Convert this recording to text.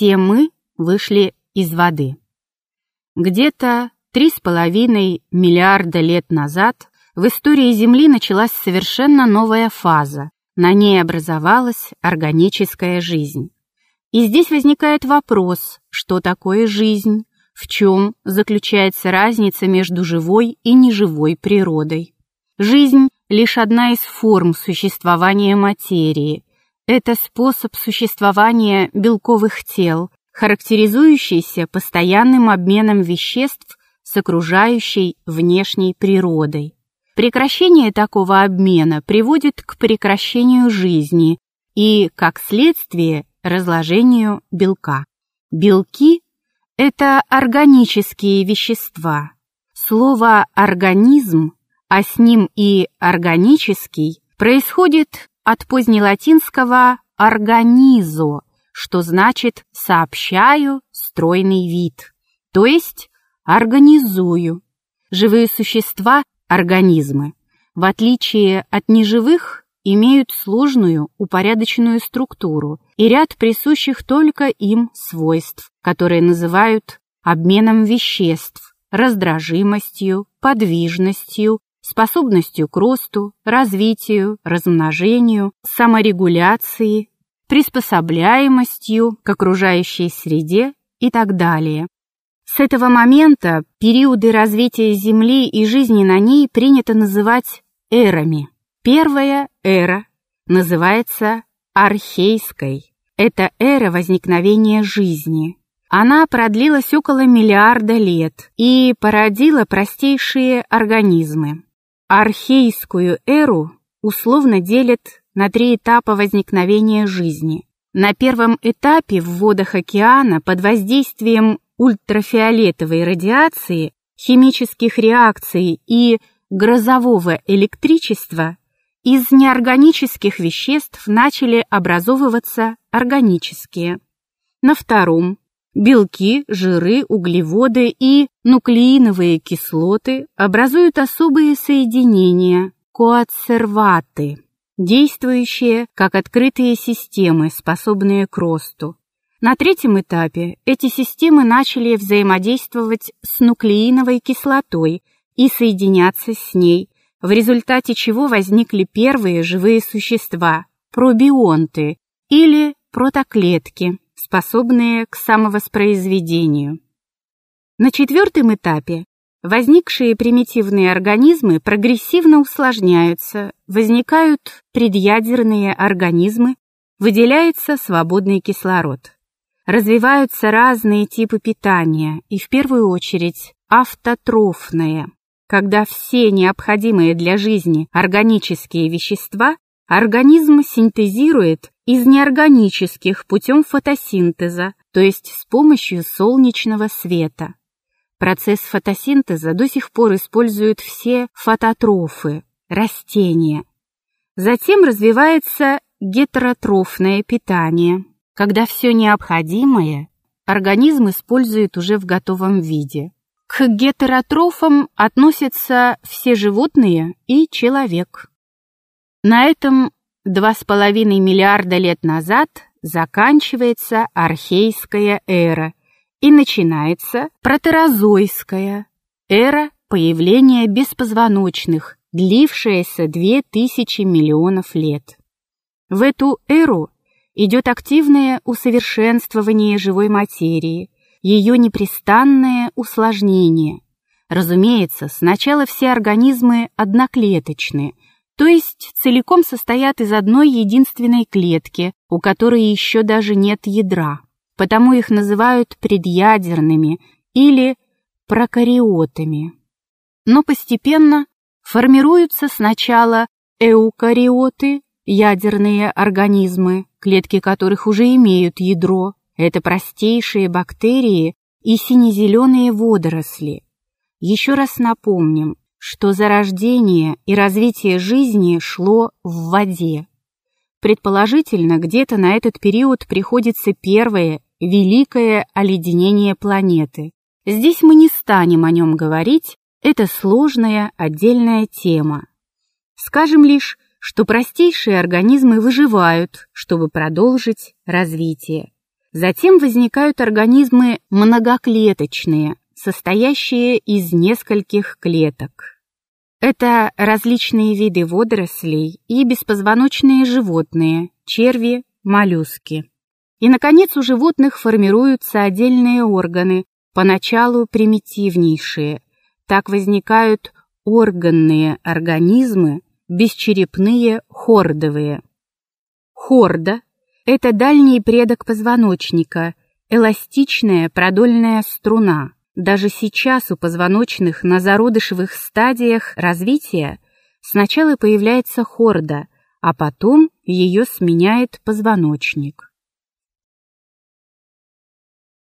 все мы вышли из воды. Где-то три с половиной миллиарда лет назад в истории Земли началась совершенно новая фаза. На ней образовалась органическая жизнь. И здесь возникает вопрос, что такое жизнь, в чем заключается разница между живой и неживой природой. Жизнь – лишь одна из форм существования материи. Это способ существования белковых тел, характеризующийся постоянным обменом веществ с окружающей внешней природой. Прекращение такого обмена приводит к прекращению жизни и, как следствие, разложению белка. Белки – это органические вещества. Слово «организм», а с ним и «органический» происходит от позднелатинского «организо», что значит «сообщаю стройный вид», то есть «организую». Живые существа – организмы. В отличие от неживых, имеют сложную, упорядоченную структуру и ряд присущих только им свойств, которые называют обменом веществ, раздражимостью, подвижностью, способностью к росту, развитию, размножению, саморегуляции, приспособляемостью к окружающей среде и так далее. С этого момента периоды развития Земли и жизни на ней принято называть эрами. Первая эра называется архейской. Это эра возникновения жизни. Она продлилась около миллиарда лет и породила простейшие организмы. Архейскую эру условно делят на три этапа возникновения жизни. На первом этапе в водах океана под воздействием ультрафиолетовой радиации, химических реакций и грозового электричества из неорганических веществ начали образовываться органические. На втором белки, жиры, углеводы и нуклеиновые кислоты образуют особые соединения – коацерваты, действующие как открытые системы, способные к росту. На третьем этапе эти системы начали взаимодействовать с нуклеиновой кислотой и соединяться с ней, в результате чего возникли первые живые существа – пробионты или протоклетки, способные к самовоспроизведению. На четвертом этапе возникшие примитивные организмы прогрессивно усложняются, возникают предъядерные организмы, выделяется свободный кислород. Развиваются разные типы питания и в первую очередь автотрофное, когда все необходимые для жизни органические вещества организм синтезирует из неорганических путем фотосинтеза, то есть с помощью солнечного света. Процесс фотосинтеза до сих пор используют все фототрофы, растения. Затем развивается гетеротрофное питание, когда все необходимое организм использует уже в готовом виде. К гетеротрофам относятся все животные и человек. На этом два с половиной миллиарда лет назад заканчивается архейская эра и начинается протерозойская эра появления беспозвоночных, длившаяся две тысячи миллионов лет. В эту эру идет активное усовершенствование живой материи, ее непрестанное усложнение. Разумеется, сначала все организмы одноклеточны, то есть целиком состоят из одной единственной клетки, у которой еще даже нет ядра, потому их называют предъядерными или прокариотами. Но постепенно формируются сначала эукариоты, ядерные организмы, клетки которых уже имеют ядро, это простейшие бактерии и сине-зеленые водоросли. Еще раз напомним, что зарождение и развитие жизни шло в воде. Предположительно, где-то на этот период приходится первое великое оледенение планеты. Здесь мы не станем о нем говорить, это сложная отдельная тема. Скажем лишь, что простейшие организмы выживают, чтобы продолжить развитие. Затем возникают организмы многоклеточные, состоящие из нескольких клеток. Это различные виды водорослей и беспозвоночные животные, черви, моллюски. И, наконец, у животных формируются отдельные органы, поначалу примитивнейшие. Так возникают органные организмы, бесчерепные хордовые. Хорда – это дальний предок позвоночника, эластичная продольная струна. Даже сейчас у позвоночных на зародышевых стадиях развития сначала появляется хорда, а потом ее сменяет позвоночник.